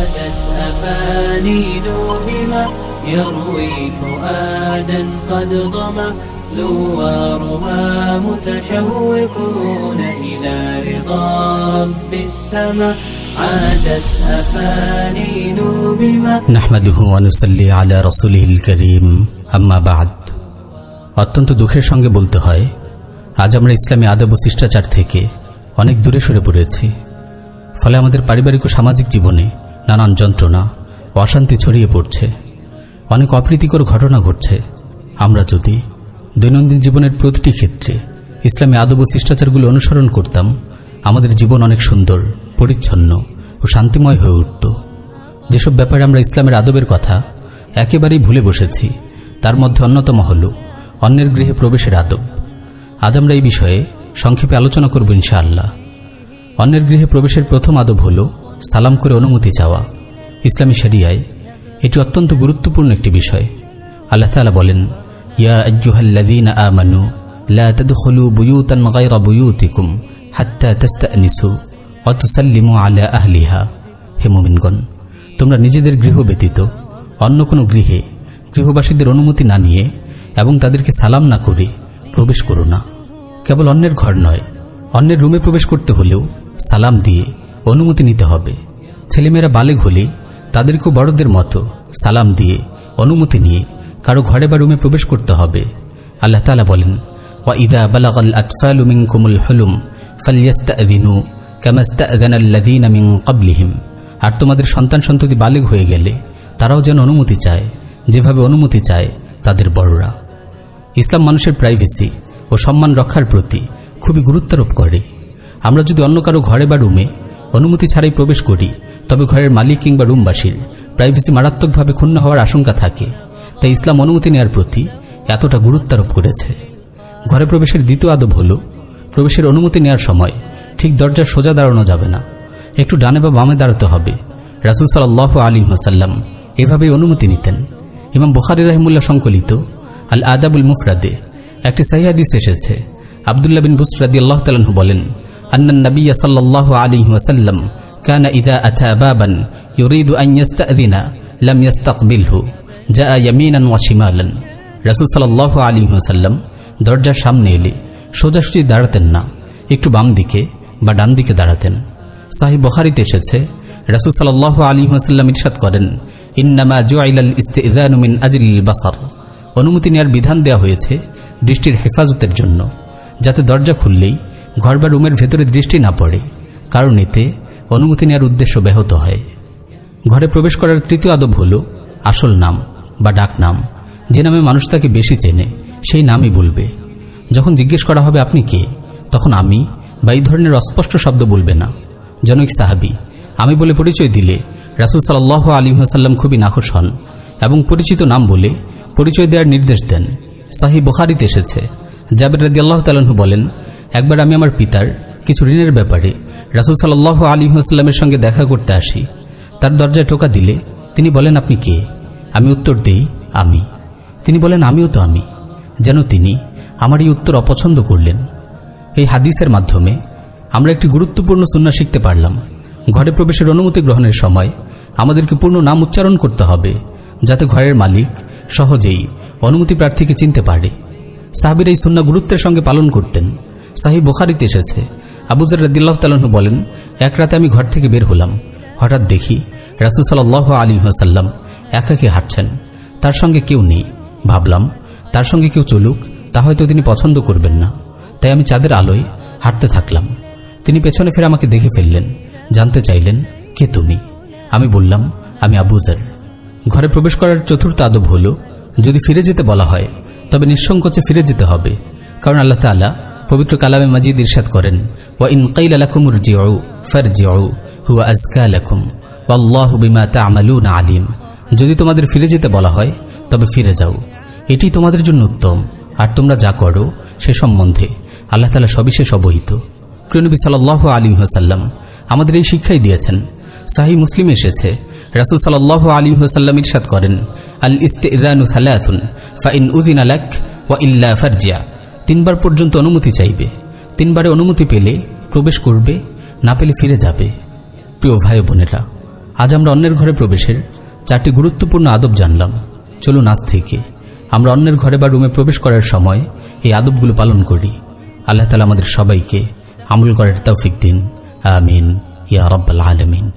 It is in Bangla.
عادت أفانين بما يروي فؤادا قد ضمى زوارها متشوقون إلى رضا رب السماء عادت أفانين بما নাহমাদুহু ওয়ানুসাল্লি আলা রসুলিহিল করিম আম্মা বাদ অত্যন্ত দুঃখের সঙ্গে বলতে হয় আজ আমরা ইসলামী আদব ও শিষ্টাচার থেকে অনেক দূরে সরে পড়েছি ফলে আমাদের পারিবারিক ও সামাজিক জীবনে নানান যন্ত্রণা, অশান্তি ছড়িয়ে পড়ছে। অনেক অপ্রীতিকর ঘটনা ঘটছে। আমরা যদি দৈনন্দিন জীবনের প্রতিটি ক্ষেত্রে ইসলামী আদব ও শিষ্টাচারগুলো অনুসরণ করতাম, আমাদের জীবন অনেক সুন্দর, পরিচ্ছন্ন ও শান্তিময় হয়ে উঠত। যেসব ব্যাপারে আমরা ইসলামের আদবের কথা একেবারেই ভুলে বসেছি, তার মধ্যে অন্যতম হল অন্যের গৃহে প্রবেশের আদব। আজ আমরা এই বিষয়ে সংক্ষেপে আলোচনা করব ইনশাআল্লাহ। অন্যের গৃহে প্রবেশের প্রথম আদব হল সালাম করে অনুমতি চাওয়া। ইসলামী শরিয়ায় এটি অত্যন্ত গুরুত্বপূর্ণ একটি বিষয়। আল্লাহ তাআলা বলেন, ইয়া আজ্জুহাল্লাযীনা আমানু, লা বুয়ুতান গায়রা বুয়ুতিকুম হাত্তা তাস্তানিসু ওয়া তুসাল্লিমু আলা আহলিহা। হে তোমরা নিজেদের গৃহ ব্যতীত অন্য কোনো গৃহে গৃহবাসীদের অনুমতি না নিয়ে এবং তাদেরকে সালাম না করে প্রবেশ করো না। কেবল অন্যের ঘর নয়, অন্যের রুমে প্রবেশ করতে হলেও সালাম দিয়ে অনুমতি নিতে হবে। ছেলেমেয়েরা বালেগ হলে তাদেরকেও বড়দের মতো সালাম দিয়ে অনুমতি নিয়ে কারও ঘরে বা রুমে প্রবেশ করতে হবে। আল্লাহ তালা বলেন, ওয়া ইদা বালাগাল মিনকুমুল হুলুম মিন আর তোমাদের সন্তান সন্ততি বালেগ হয়ে গেলে তারাও যেন অনুমতি চায়, যেভাবে অনুমতি চায় তাদের বড়রা। ইসলাম মানুষের প্রাইভেসি ও সম্মান রক্ষার প্রতি খুবই গুরুত্বারোপ করে। আমরা যদি অন্য কারও ঘরে বা রুমে অনুমতি ছাড়াই প্রবেশ করি, তবে ঘরের মালিক কিংবা রুমবাসীর প্রাইভেসি মারাত্মকভাবে ক্ষুণ্ণ হওয়ার আশঙ্কা থাকে, তাই ইসলাম অনুমতি নেওয়ার প্রতি এতটা গুরুত্বারোপ করেছে। ঘরে প্রবেশের দ্বিতীয় আদব হল, প্রবেশের অনুমতি নেওয়ার সময় ঠিক দরজার সোজা দাঁড়ানো যাবে না, একটু ডানে বা বামে দাঁড়াতে হবে। রাসুল সাল্লাহ আলী হাসাল্লাম এভাবেই অনুমতি নিতেন। ইমাম বুখারি রহিমুল্লাহ সংকলিত আল আদাবুল মুফরাদে একটি সাহিহাদিস এসেছে। আবদুল্লাহ বিন বুসরাদি আল্লাহ তালাহু বলেন আন্নান নবিয়া সাল্লাহ আলী ওয়াসাল্লাম كان إذا أتى بابا يريد أن يستأذن لم يستقبله جاء يمينا وشمالا রাসূল সাল্লাল্লাহু আলাইহি ওয়াসাল্লাম দরজার সামনে এলে সোজাসুজি দাঁড়াতেন না একটু বাম দিকে বা ডান দিকে দাঁড়াতেন সাহি বখারিতে এসেছে রাসূল সাল্লাল্লাহু আলাইহি ওয়াসাল্লাম ইরশাদ করেন ইন্নামা জুআইলাল ইস্তিযানু মিন আজলিল বাসার অনুমতি নেওয়ার বিধান দেওয়া হয়েছে দৃষ্টির হেফাজতের জন্য যাতে দরজা খুললেই ঘর বা রুমের ভেতরে দৃষ্টি না পড়ে, কারণ এতে অনুমতি নেওয়ার উদ্দেশ্য ব্যাহত হয়। ঘরে প্রবেশ করার তৃতীয় আদব হল আসল নাম বা ডাক নাম। যে নামে মানুষ তাকে বেশি চেনে, সেই নামই বলবে। যখন জিজ্ঞেস করা হবে আপনি কে, তখন আমি বা এই ধরনের অস্পষ্ট শব্দ বলবে না। জনক সাহাবি, আমি বলে পরিচয় দিলে রাসুল সাল্লাহ আলী হাসাল্লাম খুবই নাখোশ হন এবং পরিচিত নাম বলে পরিচয় দেওয়ার নির্দেশ দেন। সাহি বুখারিতে এসেছে। জাবের রাদি আল্লাহ তালু বলেন একবার আমি আমার পিতার কিছু ঋণের ব্যাপারে রাসুল সাল্লাহ আলী হাসাল্লামের সঙ্গে দেখা করতে আসি। তার দরজায় টোকা দিলে তিনি বলেন, আপনি কে? আমি উত্তর দিই, আমি। তিনি বলেন, আমিও তো আমি। যেন তিনি আমার এই উত্তর অপছন্দ করলেন। এই হাদিসের মাধ্যমে আমরা একটি গুরুত্বপূর্ণ সুন্না শিখতে পারলাম। ঘরে প্রবেশের অনুমতি গ্রহণের সময় আমাদেরকে পূর্ণ নাম উচ্চারণ করতে হবে, যাতে ঘরের মালিক সহজেই অনুমতি প্রার্থীকে চিনতে পারে। সাহাবির এই সুন্না গুরুত্বের সঙ্গে পালন করতেন। সাহি বোখারিতে এসেছে। আবুজার রদিল্লাহ তালু বলেন, এক রাতে আমি ঘর থেকে বের হলাম। হঠাৎ দেখি রাসুল সাল্লাহ আলী হাসাল্লাম একাকে হাঁটছেন। তার সঙ্গে কেউ নেই। ভাবলাম, তার সঙ্গে কেউ চলুক, তা হয়তো তিনি পছন্দ করবেন না। তাই আমি চাঁদের আলোয় হাঁটতে থাকলাম। তিনি পেছনে ফিরে আমাকে দেখে ফেললেন। জানতে চাইলেন, কে তুমি? আমি বললাম, আমি আবুজার ঘরে প্রবেশ করার চতুর্থ আদব হল, যদি ফিরে যেতে বলা হয়, তবে নিঃসংকোচে ফিরে যেতে হবে। কারণ আল্লাহ তালা পবিত্র কালামে মাজিদ ইরশাদ করেন, ওয়া ইন কাইল আলাকুমুর জিউ ফার জিউ হুয়া আজকা আলাকুম ওয়াল্লাহু বিমা তা'মালুনা আলিম। যদি তোমাদের ফিরে যেতে বলা হয়, তবে ফিরে যাও। এটি তোমাদের জন্য উত্তম। আর তোমরা যা করো, সে সম্বন্ধে আল্লাহ তালা সবিশেষ অবহিত। প্রিয়নবী সাল্লাহ আলী হাসাল্লাম আমাদের এই শিক্ষাই দিয়েছেন। সাহি মুসলিম এসেছে, রাসুল সাল্লাহ আলী হাসাল্লাম ইরশাদ করেন আল ইস্তেজানু সালাথুন ফাইন উদিন আলাক ওয়া ইল্লা ফারজিয়া। তিনবার পর্যন্ত অনুমতি চাইবে। তিনবারে অনুমতি পেলে প্রবেশ করবে, না পেলে ফিরে যাবে। প্রিয় ভাই বোনেরা, আজ আমরা অন্যের ঘরে প্রবেশের চারটি গুরুত্বপূর্ণ আদব জানলাম। চলুন আজ থেকে আমরা অন্যের ঘরে বা রুমে প্রবেশ করার সময় এই আদবগুলো পালন করি। আল্লাহ তালা আমাদের সবাইকে আমল করার তৌফিক দিন। আমিন। ইয়া রব্বাল আলমিন।